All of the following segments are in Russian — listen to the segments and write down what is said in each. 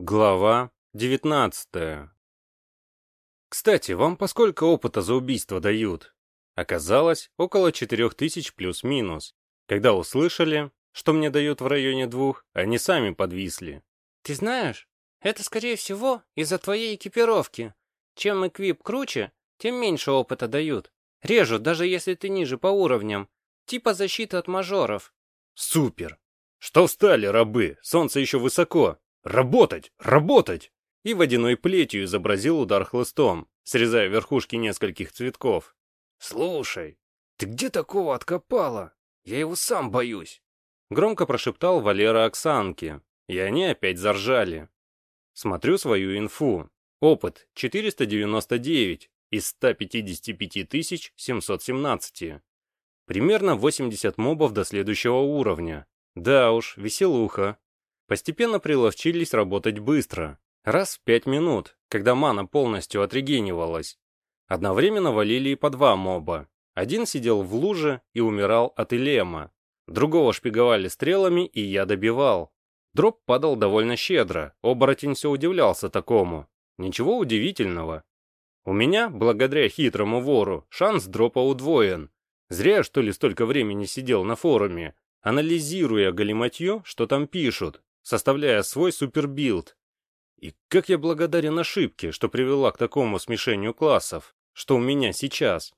Глава 19 Кстати, вам поскольку опыта за убийство дают? Оказалось, около 4000 плюс-минус. Когда услышали, что мне дают в районе двух, они сами подвисли. Ты знаешь, это скорее всего из-за твоей экипировки. Чем эквип круче, тем меньше опыта дают. Режут, даже если ты ниже по уровням. Типа защиты от мажоров. Супер! Что встали, рабы? Солнце еще высоко. «Работать! Работать!» И водяной плетью изобразил удар хлыстом, срезая верхушки нескольких цветков. «Слушай, ты где такого откопала? Я его сам боюсь!» Громко прошептал Валера Оксанке, и они опять заржали. Смотрю свою инфу. Опыт 499 из 155 717. Примерно 80 мобов до следующего уровня. Да уж, веселуха. Постепенно приловчились работать быстро. Раз в пять минут, когда мана полностью отрегенивалась. Одновременно валили и по два моба. Один сидел в луже и умирал от илема. Другого шпиговали стрелами, и я добивал. Дроп падал довольно щедро, оборотень все удивлялся такому. Ничего удивительного. У меня, благодаря хитрому вору, шанс дропа удвоен. Зря, что ли, столько времени сидел на форуме, анализируя галиматью, что там пишут составляя свой супербилд. И как я благодарен ошибке, что привела к такому смешению классов, что у меня сейчас.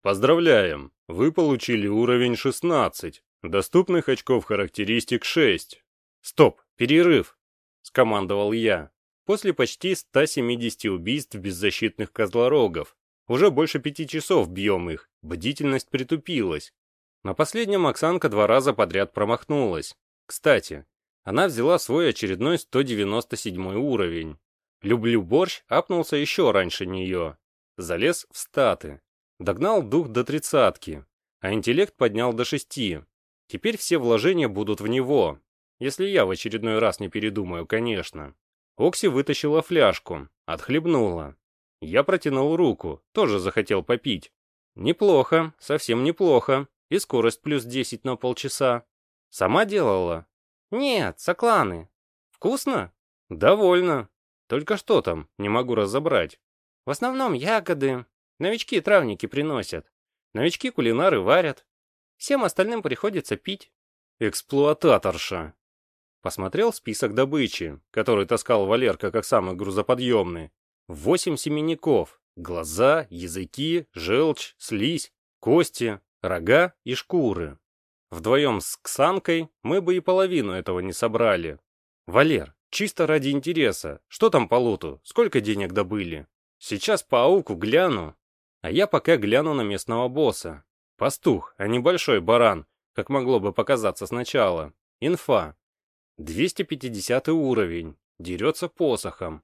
Поздравляем, вы получили уровень 16, доступных очков характеристик 6. Стоп, перерыв, скомандовал я. После почти 170 убийств беззащитных козлорогов, уже больше пяти часов бьем их, бдительность притупилась. На последнем Оксанка два раза подряд промахнулась. Кстати, она взяла свой очередной 197 уровень. Люблю борщ апнулся еще раньше нее. Залез в статы. Догнал дух до тридцатки, а интеллект поднял до шести. Теперь все вложения будут в него. Если я в очередной раз не передумаю, конечно. Окси вытащила фляжку, отхлебнула. Я протянул руку, тоже захотел попить. Неплохо, совсем неплохо. И скорость плюс 10 на полчаса. Сама делала? «Нет, сокланы. Вкусно?» «Довольно. Только что там, не могу разобрать». «В основном ягоды. Новички травники приносят. Новички кулинары варят. Всем остальным приходится пить». «Эксплуататорша». Посмотрел список добычи, который таскал Валерка как самый грузоподъемный. Восемь семенников. Глаза, языки, желчь, слизь, кости, рога и шкуры. Вдвоем с Ксанкой мы бы и половину этого не собрали. Валер, чисто ради интереса, что там по луту, сколько денег добыли? Сейчас по ауку гляну. А я пока гляну на местного босса. Пастух, а не большой баран, как могло бы показаться сначала. Инфа. 250 уровень. Дерется посохом.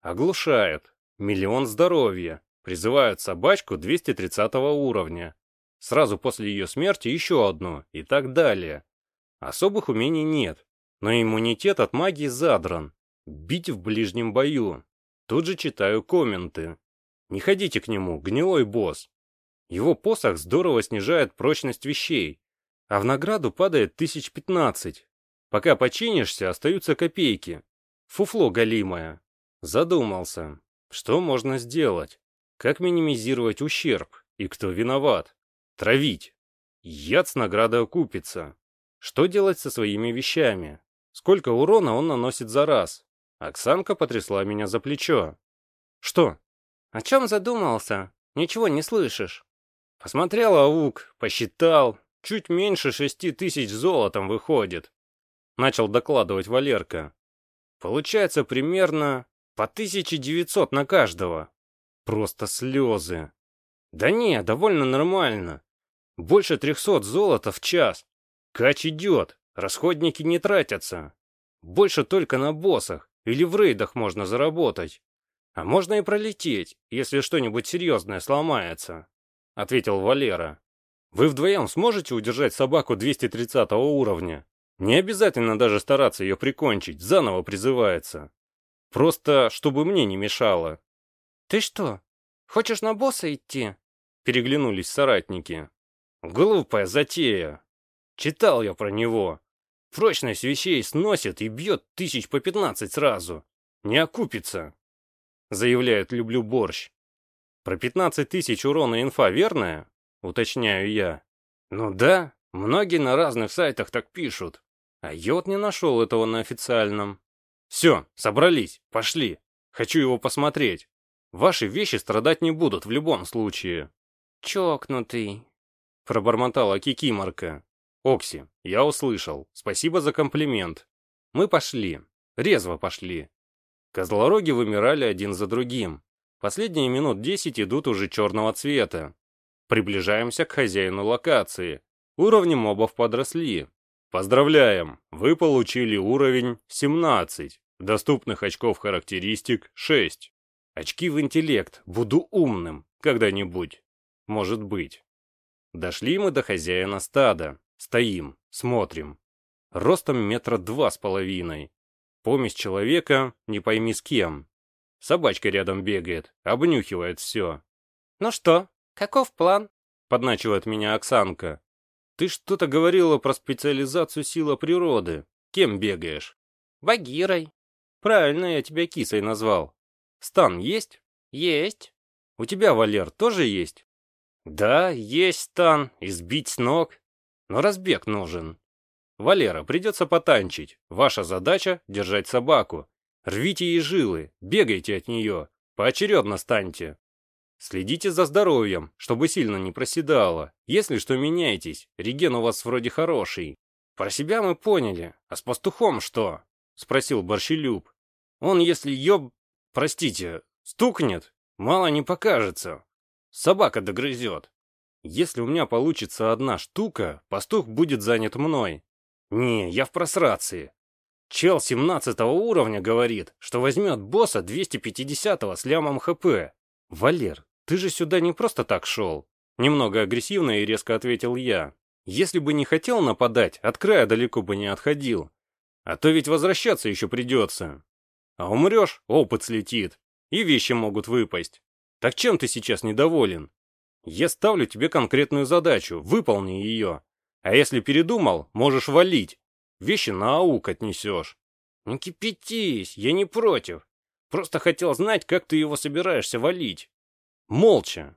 Оглушает. Миллион здоровья. Призывают собачку 230 уровня. Сразу после ее смерти еще одну и так далее. Особых умений нет, но иммунитет от магии задран. Бить в ближнем бою. Тут же читаю комменты. Не ходите к нему, гнилой босс. Его посох здорово снижает прочность вещей, а в награду падает тысяч пятнадцать. Пока починишься, остаются копейки. Фуфло галимое. Задумался, что можно сделать? Как минимизировать ущерб? И кто виноват? Травить. Яд с наградой окупится. Что делать со своими вещами? Сколько урона он наносит за раз? Оксанка потрясла меня за плечо. Что? О чем задумался? Ничего не слышишь. Посмотрел аук, посчитал. Чуть меньше шести тысяч золотом выходит. Начал докладывать Валерка. Получается примерно по 1900 на каждого. Просто слезы. Да не, довольно нормально. Больше трехсот золота в час. Кач идет, расходники не тратятся. Больше только на боссах или в рейдах можно заработать. А можно и пролететь, если что-нибудь серьезное сломается, — ответил Валера. Вы вдвоем сможете удержать собаку 230 уровня? Не обязательно даже стараться ее прикончить, заново призывается. Просто, чтобы мне не мешало. «Ты что, хочешь на босса идти?» Переглянулись соратники. Глупая затея. Читал я про него. Прочность вещей сносит и бьет тысяч по пятнадцать сразу. не окупится. Заявляет «люблю борщ». Про 15 тысяч урона инфа верная? Уточняю я. Ну да, многие на разных сайтах так пишут. А вот не нашел этого на официальном. Все, собрались, пошли. Хочу его посмотреть. Ваши вещи страдать не будут в любом случае. Чокнутый. Пробормотала Кикиморка. Окси, я услышал. Спасибо за комплимент. Мы пошли. Резво пошли. Козлороги вымирали один за другим. Последние минут десять идут уже черного цвета. Приближаемся к хозяину локации. Уровни мобов подросли. Поздравляем, вы получили уровень 17. Доступных очков характеристик 6. Очки в интеллект. Буду умным. Когда-нибудь. Может быть. Дошли мы до хозяина стада. Стоим, смотрим. Ростом метра два с половиной. Помесь человека, не пойми с кем. Собачка рядом бегает, обнюхивает все. «Ну что, каков план?» — подначивает меня Оксанка. «Ты что-то говорила про специализацию сила природы. Кем бегаешь?» «Багирой». «Правильно я тебя кисой назвал. Стан есть?» «Есть». «У тебя, Валер, тоже есть?» «Да, есть стан, избить с ног. Но разбег нужен. Валера, придется потанчить. Ваша задача — держать собаку. Рвите ей жилы, бегайте от нее, поочередно станьте. Следите за здоровьем, чтобы сильно не проседало. Если что, меняйтесь, реген у вас вроде хороший. Про себя мы поняли, а с пастухом что? Спросил Борщелюб. Он, если ёб... Простите, стукнет, мало не покажется. Собака догрызет. Если у меня получится одна штука, пастух будет занят мной. Не, я в просрации. Чел 17 уровня говорит, что возьмет босса 250 с лямом хп. Валер, ты же сюда не просто так шел. Немного агрессивно и резко ответил я. Если бы не хотел нападать, от края далеко бы не отходил. А то ведь возвращаться еще придется. А умрешь, опыт слетит, и вещи могут выпасть. Так чем ты сейчас недоволен? Я ставлю тебе конкретную задачу, выполни ее. А если передумал, можешь валить. Вещи на аук отнесешь. Не кипятись, я не против. Просто хотел знать, как ты его собираешься валить. Молча.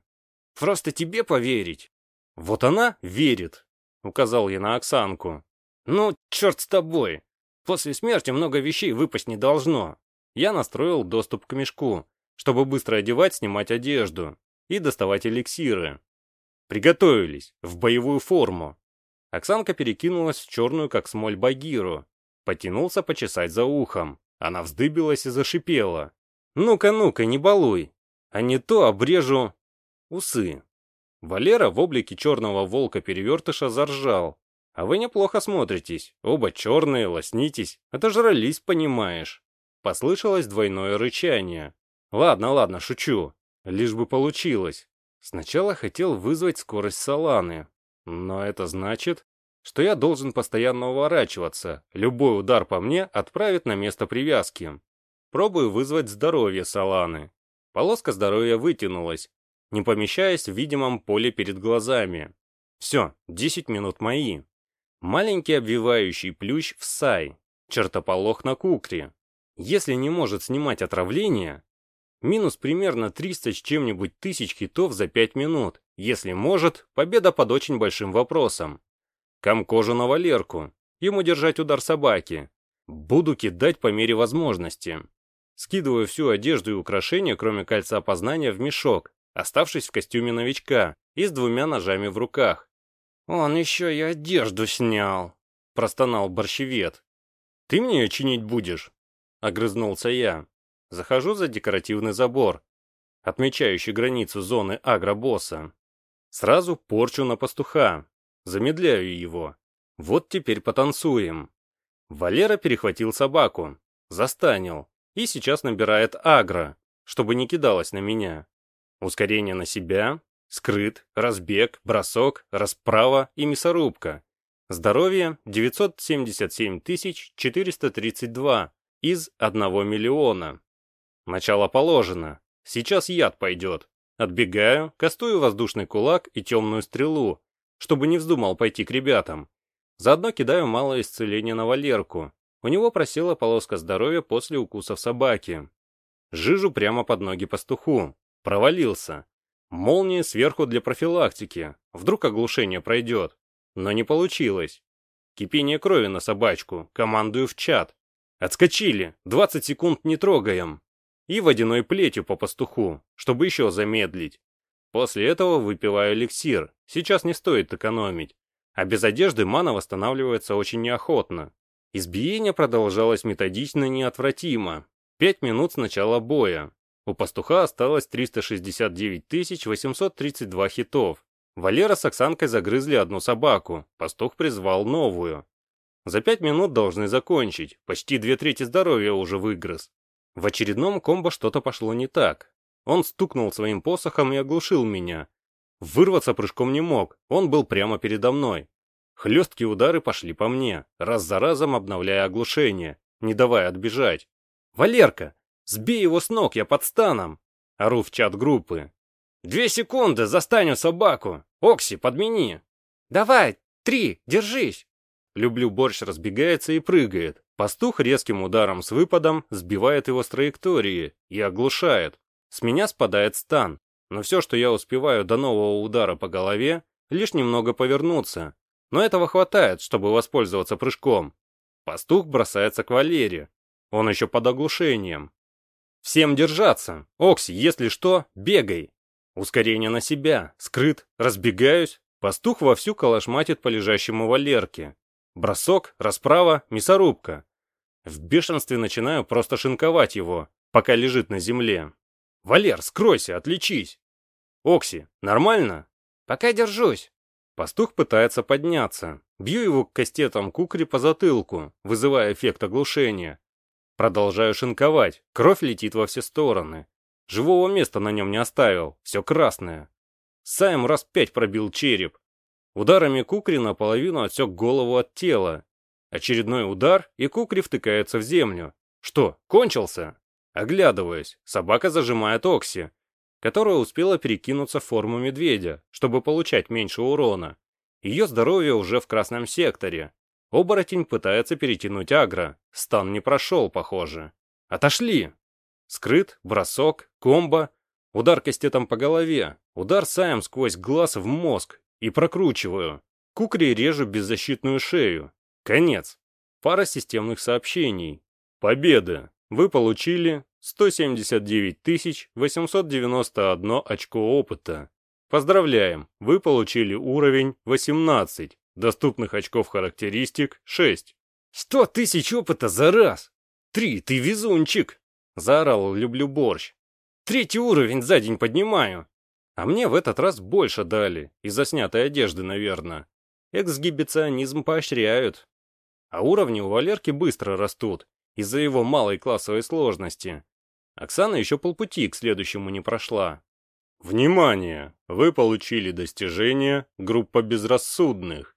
Просто тебе поверить. Вот она верит, указал я на Оксанку. Ну, черт с тобой. После смерти много вещей выпасть не должно. Я настроил доступ к мешку, чтобы быстро одевать, снимать одежду и доставать эликсиры. Приготовились, в боевую форму. Оксанка перекинулась в черную, как смоль, багиру. Потянулся почесать за ухом. Она вздыбилась и зашипела. «Ну-ка, ну-ка, не балуй! А не то обрежу...» Усы. Валера в облике черного волка-перевертыша заржал. «А вы неплохо смотритесь. Оба черные, лоснитесь. Отожрались, понимаешь». Послышалось двойное рычание. «Ладно, ладно, шучу. Лишь бы получилось. Сначала хотел вызвать скорость Саланы, но это значит, что я должен постоянно уворачиваться. Любой удар по мне отправит на место привязки. Пробую вызвать здоровье Саланы. Полоска здоровья вытянулась, не помещаясь в видимом поле перед глазами. Все, 10 минут мои. Маленький обвивающий плющ в сай, чертополох на кукре. Если не может снимать отравление, минус примерно 300 с чем-нибудь тысяч хитов за 5 минут. Если может, победа под очень большим вопросом. Комкожу на Валерку. Ему держать удар собаки. Буду кидать по мере возможности. Скидываю всю одежду и украшения, кроме кольца опознания, в мешок, оставшись в костюме новичка и с двумя ножами в руках. «Он еще и одежду снял», — простонал борщевед. «Ты мне ее чинить будешь?» — огрызнулся я. Захожу за декоративный забор, отмечающий границу зоны агробосса. Сразу порчу на пастуха. Замедляю его. Вот теперь потанцуем. Валера перехватил собаку. Застанил. И сейчас набирает агро, чтобы не кидалась на меня. Ускорение на себя, скрыт, разбег, бросок, расправа и мясорубка. Здоровье 977 432 из 1 миллиона. Начало положено. Сейчас яд пойдет. Отбегаю, кастую воздушный кулак и темную стрелу, чтобы не вздумал пойти к ребятам. Заодно кидаю малое исцеление на Валерку. У него просела полоска здоровья после укусов собаки. Жижу прямо под ноги пастуху. Провалился. Молния сверху для профилактики. Вдруг оглушение пройдет. Но не получилось. Кипение крови на собачку. Командую в чат. Отскочили. 20 секунд не трогаем. И водяной плетью по пастуху, чтобы еще замедлить. После этого выпиваю эликсир. Сейчас не стоит экономить. А без одежды мана восстанавливается очень неохотно. Избиение продолжалось методично и неотвратимо. Пять минут с начала боя. У пастуха осталось 369 832 хитов. Валера с Оксанкой загрызли одну собаку, пастух призвал новую. За пять минут должны закончить, почти две трети здоровья уже выгрыз. В очередном комбо что-то пошло не так. Он стукнул своим посохом и оглушил меня. Вырваться прыжком не мог, он был прямо передо мной. Хлесткие удары пошли по мне, раз за разом обновляя оглушение, не давая отбежать. «Валерка, сбей его с ног, я под станом!» Ору в чат группы. «Две секунды, застаню собаку! Окси, подмени!» «Давай, три, держись!» Люблю борщ разбегается и прыгает. Пастух резким ударом с выпадом сбивает его с траектории и оглушает. С меня спадает стан, но все, что я успеваю до нового удара по голове, лишь немного повернуться. Но этого хватает, чтобы воспользоваться прыжком. Пастух бросается к Валере. Он еще под оглушением. Всем держаться. Окси, если что, бегай. Ускорение на себя, скрыт, разбегаюсь. Пастух вовсю калашматит по лежащему Валерке. Бросок, расправа, мясорубка. В бешенстве начинаю просто шинковать его, пока лежит на земле. «Валер, скройся, отличись!» «Окси, нормально?» «Пока держусь». Пастух пытается подняться. Бью его кастетом кукри по затылку, вызывая эффект оглушения. Продолжаю шинковать, кровь летит во все стороны. Живого места на нем не оставил, все красное. Сайм раз пять пробил череп. Ударами кукри наполовину отсек голову от тела. Очередной удар, и кукри втыкается в землю. Что, кончился? Оглядываясь, собака зажимает Окси, которая успела перекинуться в форму медведя, чтобы получать меньше урона. Ее здоровье уже в красном секторе. Оборотень пытается перетянуть агро. Стан не прошел, похоже. Отошли! Скрыт, бросок, комбо, удар кастетом по голове, удар саем сквозь глаз в мозг и прокручиваю. Кукри режу беззащитную шею. Конец. Пара системных сообщений. Победа. Вы получили 179 891 очко опыта. Поздравляем, вы получили уровень 18, доступных очков характеристик 6. 100 тысяч опыта за раз! Три, ты везунчик! Заорал «люблю борщ». Третий уровень за день поднимаю. А мне в этот раз больше дали, из-за снятой одежды, наверное. Эксгибиционизм поощряют. А уровни у Валерки быстро растут, из-за его малой классовой сложности. Оксана еще полпути к следующему не прошла. Внимание! Вы получили достижение «Группа безрассудных».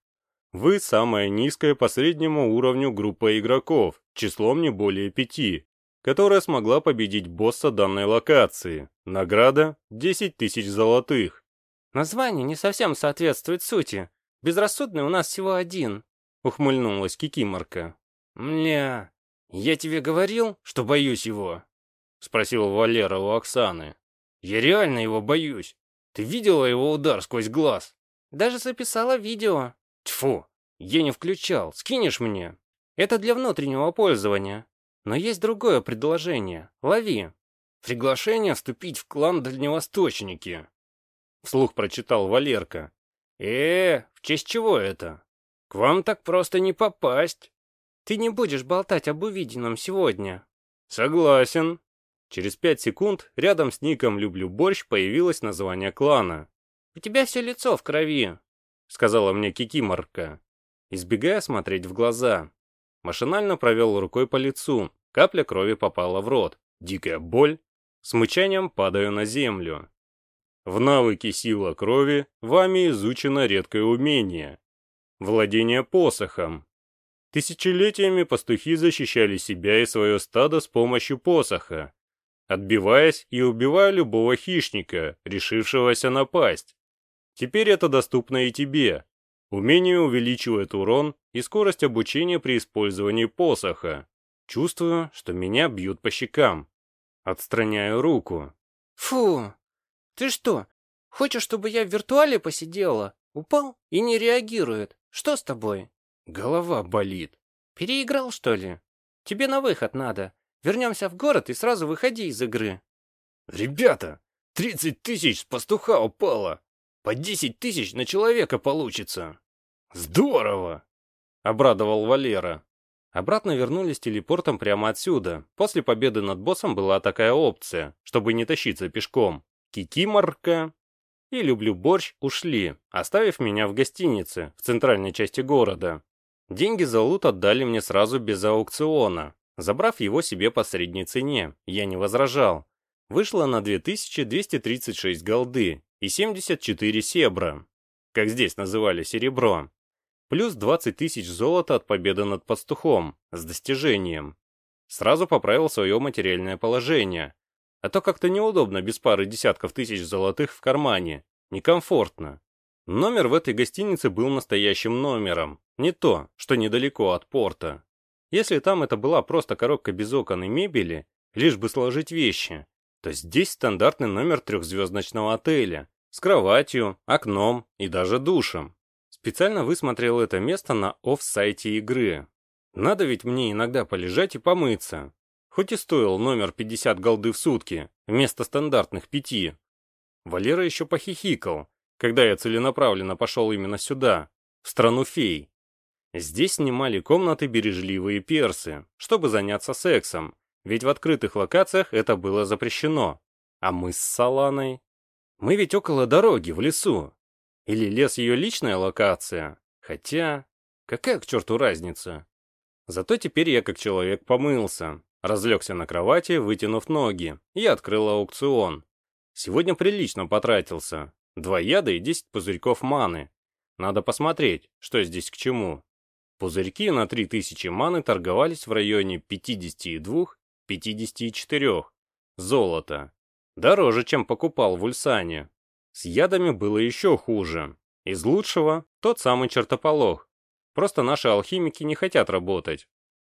Вы самая низкая по среднему уровню группа игроков, числом не более пяти которая смогла победить босса данной локации. Награда — 10 тысяч золотых. Название не совсем соответствует сути. Безрассудный у нас всего один, ухмыльнулась Кикиморка. Мля, я тебе говорил, что боюсь его? Спросил Валера у Оксаны. Я реально его боюсь. Ты видела его удар сквозь глаз? Даже записала видео. Тьфу, я не включал. Скинешь мне? Это для внутреннего пользования. Но есть другое предложение. Лови. Приглашение вступить в клан Дальневосточники. Вслух прочитал Валерка. Э, в честь чего это? Вам так просто не попасть. Ты не будешь болтать об увиденном сегодня. Согласен. Через пять секунд рядом с ником «Люблю борщ» появилось название клана. «У тебя все лицо в крови», — сказала мне Кикиморка, избегая смотреть в глаза. Машинально провел рукой по лицу. Капля крови попала в рот. Дикая боль. С падаю на землю. В навыке сила крови вами изучено редкое умение. Владение посохом. Тысячелетиями пастухи защищали себя и свое стадо с помощью посоха, отбиваясь и убивая любого хищника, решившегося напасть. Теперь это доступно и тебе. Умение увеличивает урон и скорость обучения при использовании посоха. Чувствую, что меня бьют по щекам. Отстраняю руку. Фу, ты что, хочешь, чтобы я в виртуале посидела? Упал и не реагирует. Что с тобой? Голова болит. Переиграл, что ли? Тебе на выход надо. Вернемся в город и сразу выходи из игры. Ребята, 30 тысяч с пастуха упало. По 10 тысяч на человека получится. Здорово! Обрадовал Валера. Обратно вернулись телепортом прямо отсюда. После победы над боссом была такая опция, чтобы не тащиться пешком. Кикиморка и Люблю борщ ушли, оставив меня в гостинице в центральной части города. Деньги за лут отдали мне сразу без аукциона. Забрав его себе по средней цене, я не возражал. Вышло на 2236 голды и 74 себра, как здесь называли серебро. Плюс 20 тысяч золота от победы над пастухом, с достижением. Сразу поправил свое материальное положение. А то как-то неудобно без пары десятков тысяч золотых в кармане. Некомфортно. Номер в этой гостинице был настоящим номером. Не то, что недалеко от порта. Если там это была просто коробка без окон и мебели, лишь бы сложить вещи, то здесь стандартный номер трехзвездочного отеля с кроватью, окном и даже душем. Специально высмотрел это место на офс-сайте игры. Надо ведь мне иногда полежать и помыться. Хоть и стоил номер 50 голды в сутки, вместо стандартных пяти. Валера еще похихикал, когда я целенаправленно пошел именно сюда, в страну фей. Здесь снимали комнаты бережливые персы, чтобы заняться сексом, ведь в открытых локациях это было запрещено. А мы с Саланой... Мы ведь около дороги, в лесу. Или лес ее личная локация? Хотя... Какая к черту разница? Зато теперь я как человек помылся, разлегся на кровати, вытянув ноги, и открыл аукцион. Сегодня прилично потратился, Два яда и 10 пузырьков маны. Надо посмотреть, что здесь к чему. Пузырьки на 3000 маны торговались в районе 52-54. Золото. Дороже, чем покупал в Ульсане. С ядами было еще хуже. Из лучшего тот самый чертополох. Просто наши алхимики не хотят работать.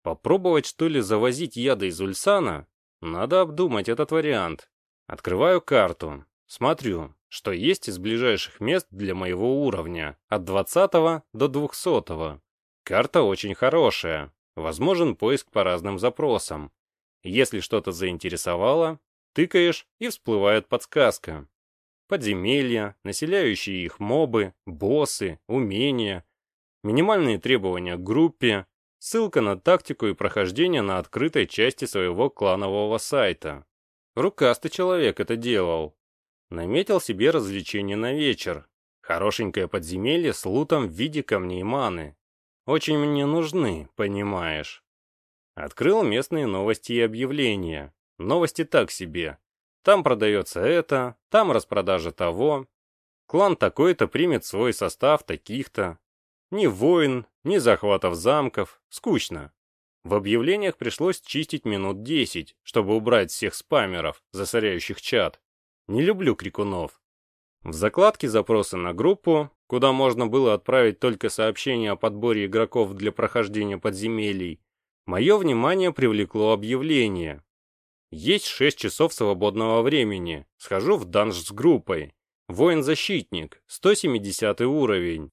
Попробовать что ли завозить яды из Ульсана? Надо обдумать этот вариант. Открываю карту. Смотрю, что есть из ближайших мест для моего уровня, от 20 до 200. Карта очень хорошая, возможен поиск по разным запросам. Если что-то заинтересовало, тыкаешь и всплывает подсказка. Подземелья, населяющие их мобы, боссы, умения, минимальные требования к группе, ссылка на тактику и прохождение на открытой части своего кланового сайта. Рукастый человек это делал, Наметил себе развлечение на вечер. Хорошенькое подземелье с лутом в виде камней маны. Очень мне нужны, понимаешь. Открыл местные новости и объявления. Новости так себе. Там продается это, там распродажа того. Клан такой-то примет свой состав таких-то. Ни войн, ни захватов замков. Скучно. В объявлениях пришлось чистить минут 10, чтобы убрать всех спамеров, засоряющих чат. Не люблю крикунов. В закладке запросы на группу, куда можно было отправить только сообщение о подборе игроков для прохождения подземелий, мое внимание привлекло объявление. Есть 6 часов свободного времени. Схожу в данж с группой. Воин-защитник, 170 уровень.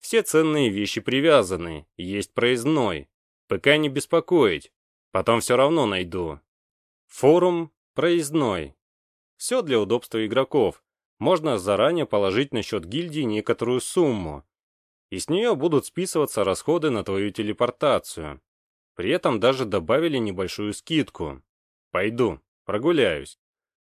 Все ценные вещи привязаны, есть проездной. ПК не беспокоить, потом все равно найду. Форум проездной. Все для удобства игроков. Можно заранее положить на счет гильдии некоторую сумму. И с нее будут списываться расходы на твою телепортацию. При этом даже добавили небольшую скидку. Пойду, прогуляюсь.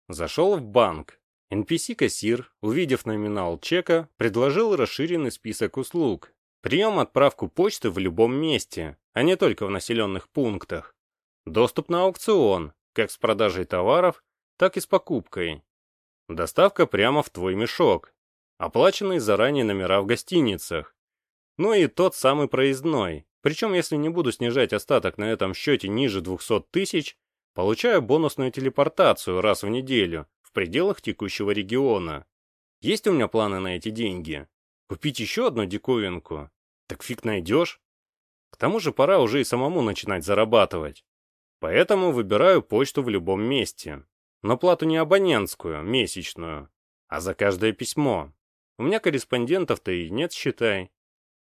Зашел в банк. NPC-кассир, увидев номинал чека, предложил расширенный список услуг. Прием отправку почты в любом месте, а не только в населенных пунктах. Доступ на аукцион, как с продажей товаров, так и с покупкой. Доставка прямо в твой мешок. Оплаченные заранее номера в гостиницах. Ну и тот самый проездной. Причем, если не буду снижать остаток на этом счете ниже 200 тысяч, получаю бонусную телепортацию раз в неделю в пределах текущего региона. Есть у меня планы на эти деньги? Купить еще одну диковинку? Так фиг найдешь. К тому же пора уже и самому начинать зарабатывать. Поэтому выбираю почту в любом месте. Но плату не абонентскую, месячную, а за каждое письмо. У меня корреспондентов-то и нет, считай.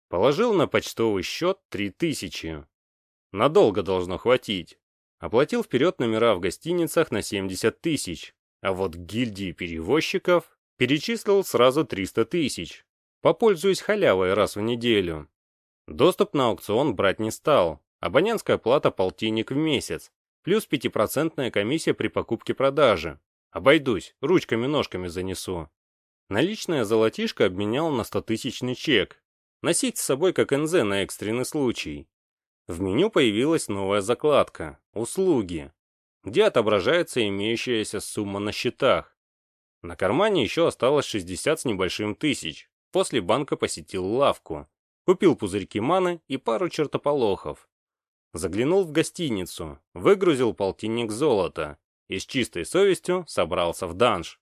Положил на почтовый счет три тысячи. Надолго должно хватить. Оплатил вперед номера в гостиницах на 70 тысяч. А вот гильдии перевозчиков перечислил сразу 300 тысяч. Попользуюсь халявой раз в неделю. Доступ на аукцион брать не стал. Абонентская плата полтинник в месяц. Плюс пятипроцентная комиссия при покупке-продаже. Обойдусь, ручками-ножками занесу. Наличное золотишко обменял на 100-тысячный чек. Носить с собой как НЗ на экстренный случай. В меню появилась новая закладка «Услуги», где отображается имеющаяся сумма на счетах. На кармане еще осталось 60 с небольшим тысяч. После банка посетил лавку. Купил пузырьки маны и пару чертополохов. Заглянул в гостиницу, выгрузил полтинник золота и с чистой совестью собрался в данж.